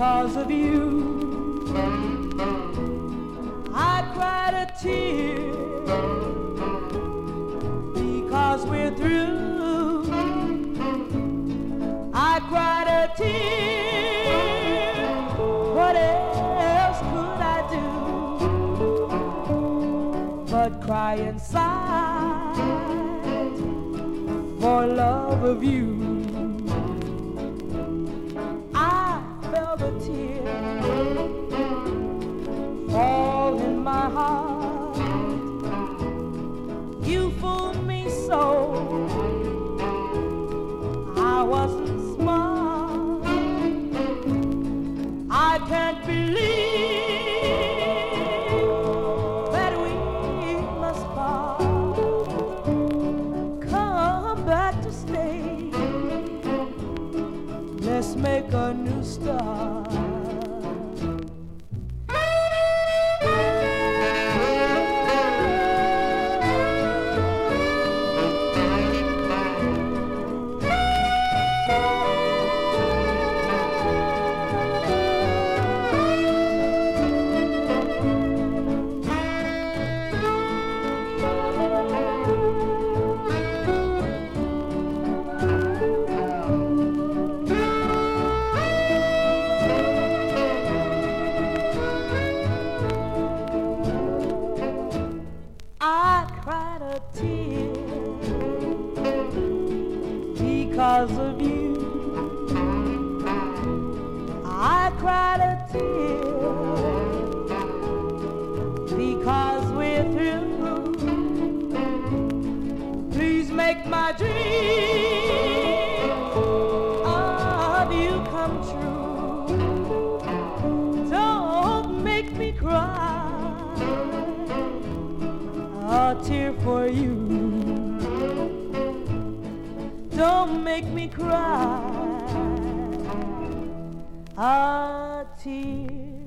because of you. I cried a tear because we're through. I cried a tear. What else could I do but cry inside for love of you? Heart. You fooled me so. I wasn't smart. I can't believe that we must part. Come back to stay. Let's make a new start. Cried tear because of you. I cried a tear because we're through. Please make my dream of you come true. Don't make me cry a tear for you. Don't make me cry a tear